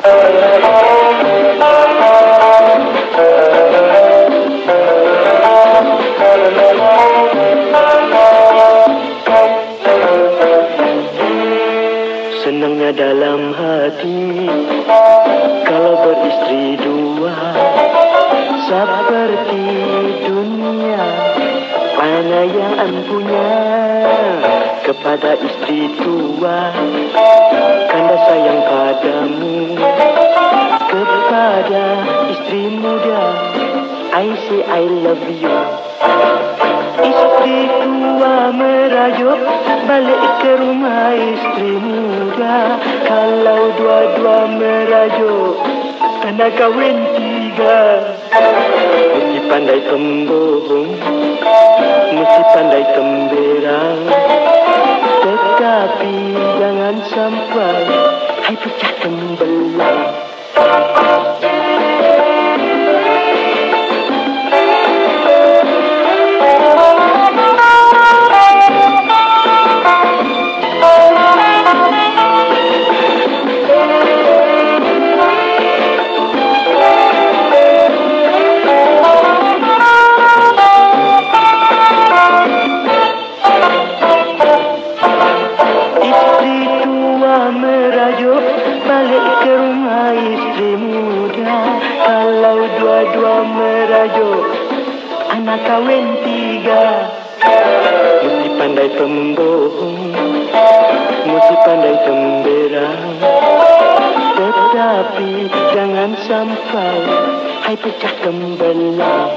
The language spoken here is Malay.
Senangnya dalam hati Kalau beristri dua Seperti dunia Mana yang punya Kepada istri tua say I love you. Istri tua merajuk balik ke rumah istri muda. Kalau dua-dua merajuk Kena kawin tiga. Mesti pandai pembohong Mesti pandai temberang Tetapi jangan sampai Hai pecah tembelang dua-dua merajuk. Anak kawin tiga. Mesti pandai pembohong Mesti pandai temberang Tetapi jangan sampai Hai pecah tembelang